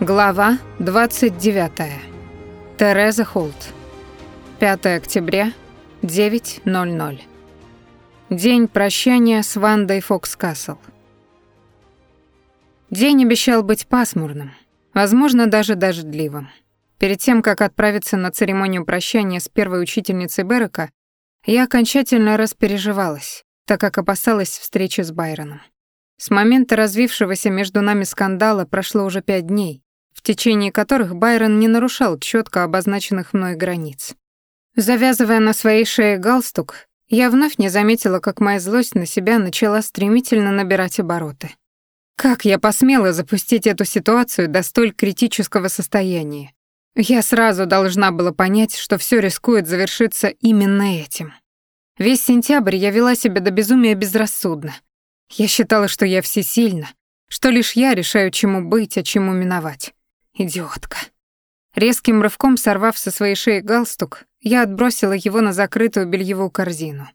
Глава 29. Тереза Холт. 5 октября, 9.00. День прощания с Вандой Фокс-Кассел. День обещал быть пасмурным, возможно, даже дождливым. Перед тем, как отправиться на церемонию прощания с первой учительницей Берека, я окончательно распереживалась, так как опасалась встречи с Байроном. С момента развившегося между нами скандала прошло уже пять дней, течение которых Байрон не нарушал четко обозначенных мной границ. Завязывая на своей шее галстук, я вновь не заметила, как моя злость на себя начала стремительно набирать обороты. Как я посмела запустить эту ситуацию до столь критического состояния? Я сразу должна была понять, что все рискует завершиться именно этим. Весь сентябрь я вела себя до безумия безрассудно. Я считала, что я всесильна, что лишь я решаю, чему быть, а чему миновать. Идиотка. Резким рывком сорвав со своей шеи галстук, я отбросила его на закрытую бельевую корзину.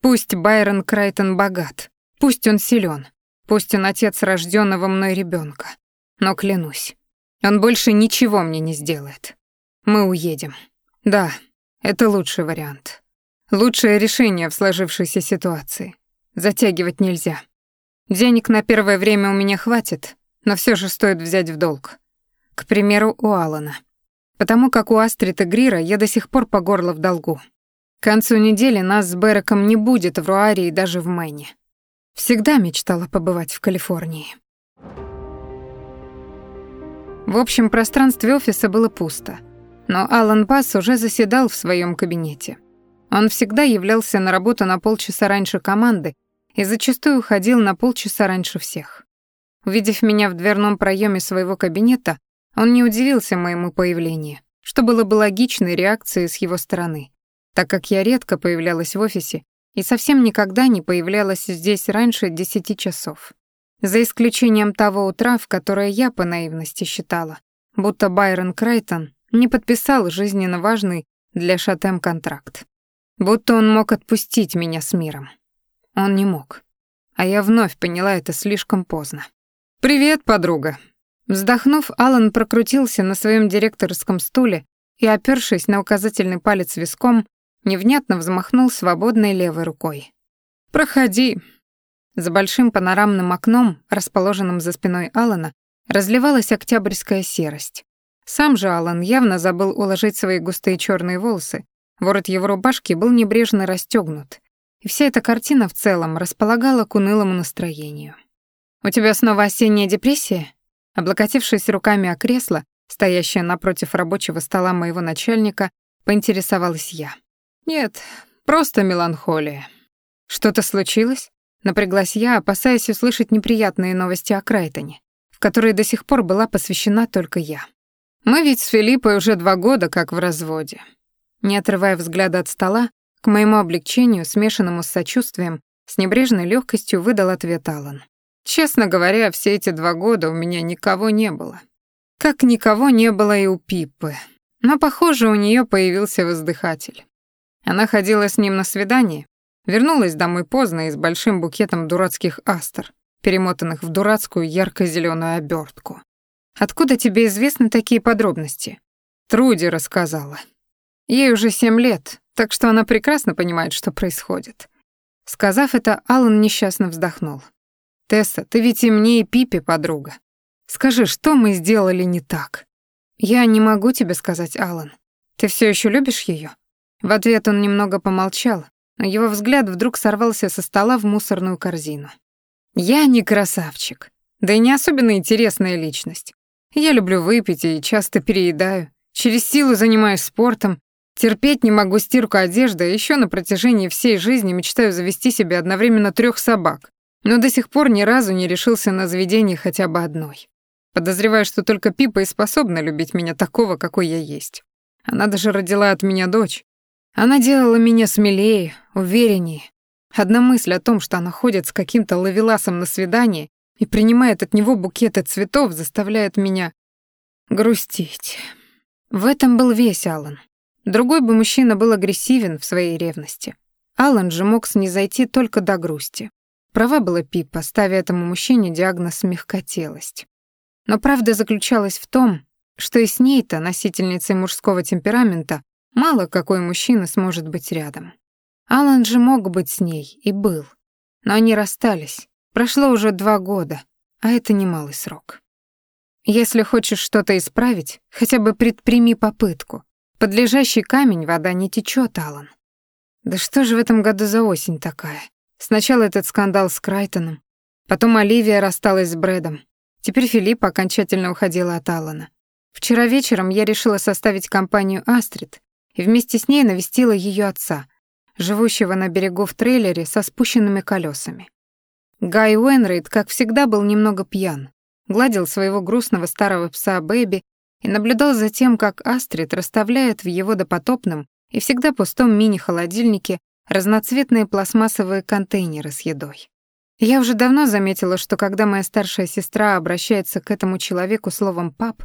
Пусть Байрон Крайтон богат, пусть он силен, пусть он отец рожденного мной ребенка, но клянусь, он больше ничего мне не сделает. Мы уедем. Да, это лучший вариант. Лучшее решение в сложившейся ситуации. Затягивать нельзя. Денег на первое время у меня хватит, но все же стоит взять в долг. К примеру, у Алана. Потому как у Астрид и Грира я до сих пор по горло в долгу. К концу недели нас с Береком не будет в Руаре и даже в Мэне. Всегда мечтала побывать в Калифорнии. В общем пространстве офиса было пусто, но Алан Пасс уже заседал в своем кабинете. Он всегда являлся на работу на полчаса раньше команды и зачастую уходил на полчаса раньше всех. Увидев меня в дверном проеме своего кабинета, он не удивился моему появлению, что было бы логичной реакцией с его стороны, так как я редко появлялась в офисе и совсем никогда не появлялась здесь раньше десяти часов. За исключением того утра, в которое я по наивности считала, будто Байрон Крайтон не подписал жизненно важный для Шатем контракт. Будто он мог отпустить меня с миром. Он не мог. А я вновь поняла это слишком поздно. «Привет, подруга», Вздохнув, Алан прокрутился на своем директорском стуле и, опёршись на указательный палец виском, невнятно взмахнул свободной левой рукой. «Проходи». За большим панорамным окном, расположенным за спиной Алана, разливалась октябрьская серость. Сам же Алан явно забыл уложить свои густые черные волосы, ворот его рубашки был небрежно расстегнут, и вся эта картина в целом располагала к унылому настроению. «У тебя снова осенняя депрессия?» Облокотившись руками о кресло, стоящее напротив рабочего стола моего начальника, поинтересовалась я. «Нет, просто меланхолия». «Что-то случилось?» Напряглась я, опасаясь услышать неприятные новости о Крайтоне, в которые до сих пор была посвящена только я. «Мы ведь с Филиппой уже два года как в разводе». Не отрывая взгляда от стола, к моему облегчению, смешанному с сочувствием, с небрежной легкостью выдал ответ Алан. Честно говоря, все эти два года у меня никого не было. Как никого не было и у Пиппы. Но, похоже, у нее появился воздыхатель. Она ходила с ним на свидание, вернулась домой поздно и с большим букетом дурацких астр, перемотанных в дурацкую ярко зеленую обертку. «Откуда тебе известны такие подробности?» Труди рассказала. Ей уже семь лет, так что она прекрасно понимает, что происходит. Сказав это, Алан несчастно вздохнул. Тесса, ты ведь и мне, и Пипе подруга. Скажи, что мы сделали не так? Я не могу тебе сказать, Алан. Ты все еще любишь ее? В ответ он немного помолчал, но его взгляд вдруг сорвался со стола в мусорную корзину. Я не красавчик, да и не особенно интересная личность. Я люблю выпить и часто переедаю, через силу занимаюсь спортом, терпеть не могу стирку одежды, а еще на протяжении всей жизни мечтаю завести себе одновременно трех собак, но до сих пор ни разу не решился на заведение хотя бы одной. Подозреваю, что только Пипа и способна любить меня такого, какой я есть. Она даже родила от меня дочь. Она делала меня смелее, увереннее. Одна мысль о том, что она ходит с каким-то лавеласом на свидание и принимает от него букеты цветов, заставляет меня грустить. В этом был весь Алан. Другой бы мужчина был агрессивен в своей ревности. Алан же мог снизойти только до грусти. Права была Пипа, ставя этому мужчине диагноз «мягкотелость». Но правда заключалась в том, что и с ней-то, носительницей мужского темперамента, мало какой мужчина сможет быть рядом. Алан же мог быть с ней и был. Но они расстались. Прошло уже два года, а это немалый срок. Если хочешь что-то исправить, хотя бы предприми попытку. Под лежащий камень вода не течет, Алан. Да что же в этом году за осень такая? Сначала этот скандал с Крайтоном, потом Оливия рассталась с Брэдом, теперь Филипп окончательно уходила от Алана. Вчера вечером я решила составить компанию Астрид и вместе с ней навестила ее отца, живущего на берегу в трейлере со спущенными колесами. Гай Уэнрейд, как всегда, был немного пьян, гладил своего грустного старого пса Бэби и наблюдал за тем, как Астрид расставляет в его допотопном и всегда пустом мини-холодильнике разноцветные пластмассовые контейнеры с едой. Я уже давно заметила, что когда моя старшая сестра обращается к этому человеку словом «пап»,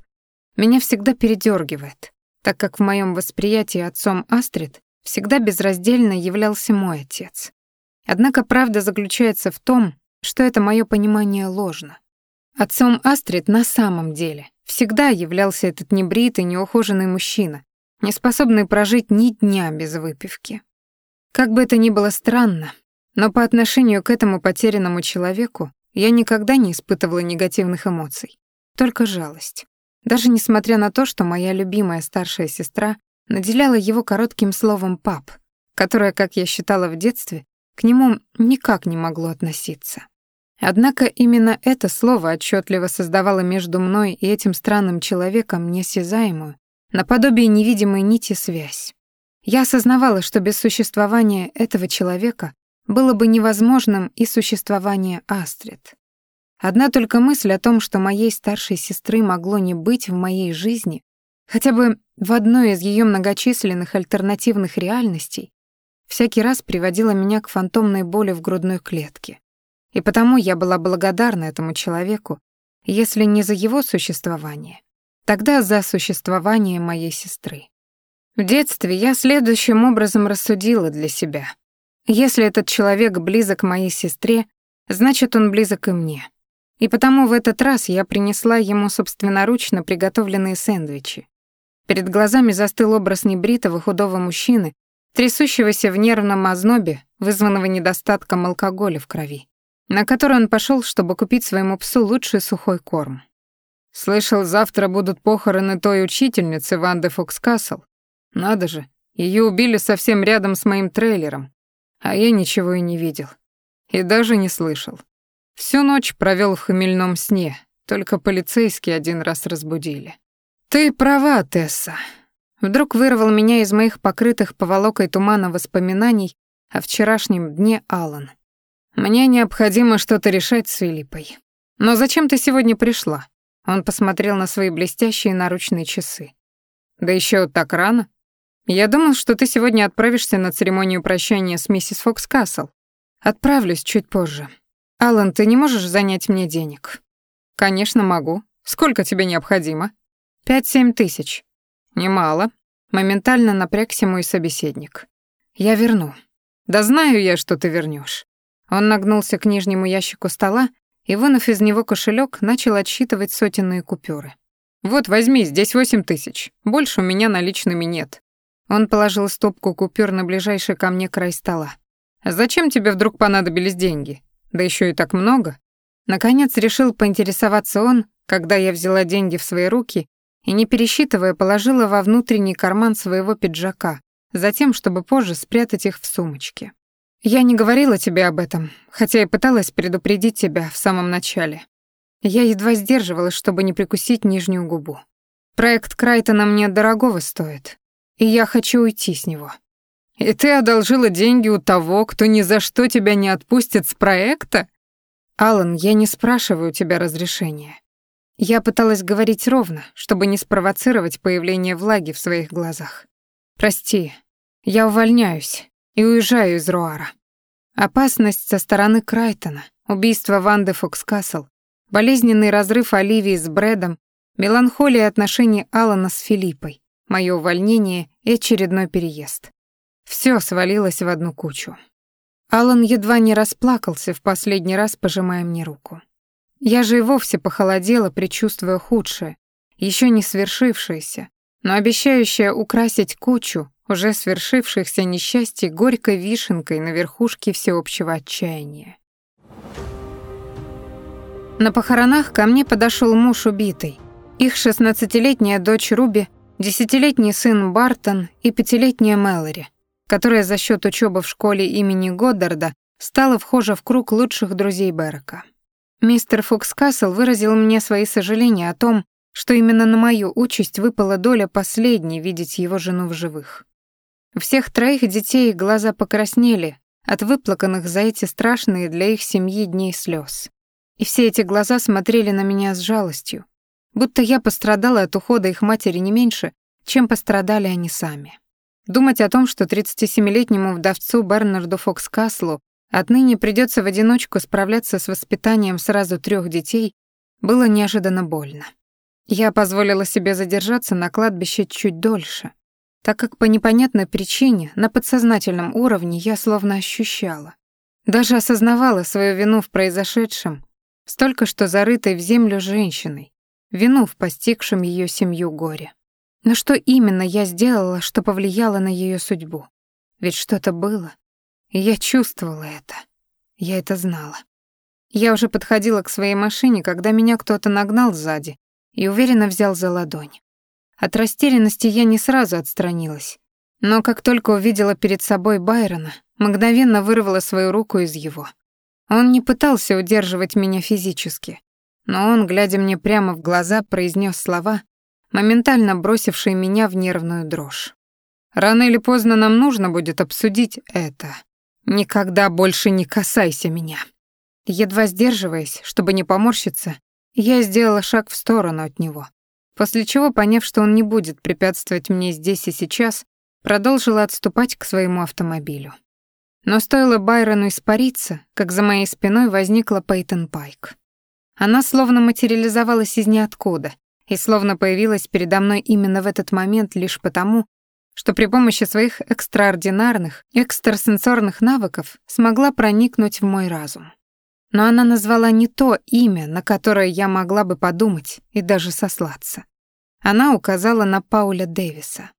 меня всегда передергивает, так как в моем восприятии отцом Астрид всегда безраздельно являлся мой отец. Однако правда заключается в том, что это мое понимание ложно. Отцом Астрид на самом деле всегда являлся этот небритый, неухоженный мужчина, не способный прожить ни дня без выпивки. Как бы это ни было странно, но по отношению к этому потерянному человеку я никогда не испытывала негативных эмоций, только жалость. Даже несмотря на то, что моя любимая старшая сестра наделяла его коротким словом «пап», которое, как я считала в детстве, к нему никак не могло относиться. Однако именно это слово отчетливо создавало между мной и этим странным человеком несязаемую, наподобие невидимой нити связь. Я осознавала, что без существования этого человека было бы невозможным и существование Астрид. Одна только мысль о том, что моей старшей сестры могло не быть в моей жизни, хотя бы в одной из ее многочисленных альтернативных реальностей, всякий раз приводила меня к фантомной боли в грудной клетке. И потому я была благодарна этому человеку, если не за его существование, тогда за существование моей сестры. В детстве я следующим образом рассудила для себя. Если этот человек близок моей сестре, значит, он близок и мне. И потому в этот раз я принесла ему собственноручно приготовленные сэндвичи. Перед глазами застыл образ небритого худого мужчины, трясущегося в нервном ознобе, вызванного недостатком алкоголя в крови на который он пошел, чтобы купить своему псу лучший сухой корм. Слышал, завтра будут похороны той учительницы Ванды Фокскасл. Надо же, ее убили совсем рядом с моим трейлером, а я ничего и не видел. И даже не слышал. Всю ночь провел в хмельном сне, только полицейские один раз разбудили. «Ты права, Тесса». Вдруг вырвал меня из моих покрытых поволокой тумана воспоминаний о вчерашнем дне Алан. Мне необходимо что-то решать с Филиппой. Но зачем ты сегодня пришла? Он посмотрел на свои блестящие наручные часы. Да еще так рано. Я думал, что ты сегодня отправишься на церемонию прощания с миссис Фокс Касл. Отправлюсь чуть позже. Алан, ты не можешь занять мне денег? Конечно, могу. Сколько тебе необходимо? Пять-семь тысяч. Немало. Моментально напрягся мой собеседник. Я верну. Да знаю я, что ты вернешь. Он нагнулся к нижнему ящику стола и, вынув из него кошелек, начал отсчитывать сотенные купюры. «Вот, возьми, здесь восемь тысяч. Больше у меня наличными нет». Он положил стопку купюр на ближайший ко мне край стола. «Зачем тебе вдруг понадобились деньги? Да еще и так много». Наконец решил поинтересоваться он, когда я взяла деньги в свои руки и, не пересчитывая, положила во внутренний карман своего пиджака, затем, чтобы позже спрятать их в сумочке. Я не говорила тебе об этом, хотя и пыталась предупредить тебя в самом начале. Я едва сдерживалась, чтобы не прикусить нижнюю губу. Проект Крайтона мне дорогого стоит, и я хочу уйти с него. И ты одолжила деньги у того, кто ни за что тебя не отпустит с проекта? Алан, я не спрашиваю у тебя разрешения. Я пыталась говорить ровно, чтобы не спровоцировать появление влаги в своих глазах. Прости, я увольняюсь и уезжаю из Руара. Опасность со стороны Крайтона, убийство Ванды Фокскасл, болезненный разрыв Оливии с Брэдом, меланхолия отношений Алана с Филиппой, мое увольнение и очередной переезд. Все свалилось в одну кучу. Алан едва не расплакался в последний раз, пожимая мне руку. Я же и вовсе похолодела, предчувствуя худшее, еще не свершившееся, но обещающее украсить кучу уже свершившихся несчастий горькой вишенкой на верхушке всеобщего отчаяния. На похоронах ко мне подошел муж убитый, их шестнадцатилетняя дочь Руби, десятилетний сын Бартон и пятилетняя Мэлори, которая за счет учебы в школе имени Годдарда стала вхожа в круг лучших друзей Берка. Мистер Фокскасл выразил мне свои сожаления о том, что именно на мою участь выпала доля последней видеть его жену в живых. У всех троих детей глаза покраснели от выплаканных за эти страшные для их семьи дней слез. И все эти глаза смотрели на меня с жалостью, будто я пострадала от ухода их матери не меньше, чем пострадали они сами. Думать о том, что 37-летнему вдовцу Бернарду Фокскаслу отныне придется в одиночку справляться с воспитанием сразу трех детей, было неожиданно больно. Я позволила себе задержаться на кладбище чуть дольше, так как по непонятной причине на подсознательном уровне я словно ощущала, даже осознавала свою вину в произошедшем, столько что зарытой в землю женщиной, вину в постигшем ее семью горе. Но что именно я сделала, что повлияло на ее судьбу? Ведь что-то было, и я чувствовала это. Я это знала. Я уже подходила к своей машине, когда меня кто-то нагнал сзади и уверенно взял за ладонь. От растерянности я не сразу отстранилась, но как только увидела перед собой Байрона, мгновенно вырвала свою руку из его. Он не пытался удерживать меня физически, но он, глядя мне прямо в глаза, произнес слова, моментально бросившие меня в нервную дрожь. «Рано или поздно нам нужно будет обсудить это», «Никогда больше не касайся меня». Едва сдерживаясь, чтобы не поморщиться, я сделала шаг в сторону от него, после чего, поняв, что он не будет препятствовать мне здесь и сейчас, продолжила отступать к своему автомобилю. Но стоило Байрону испариться, как за моей спиной возникла Пейтон Пайк. Она словно материализовалась из ниоткуда и словно появилась передо мной именно в этот момент лишь потому, что при помощи своих экстраординарных, экстрасенсорных навыков смогла проникнуть в мой разум. Но она назвала не то имя, на которое я могла бы подумать и даже сослаться. Она указала на Пауля Дэвиса.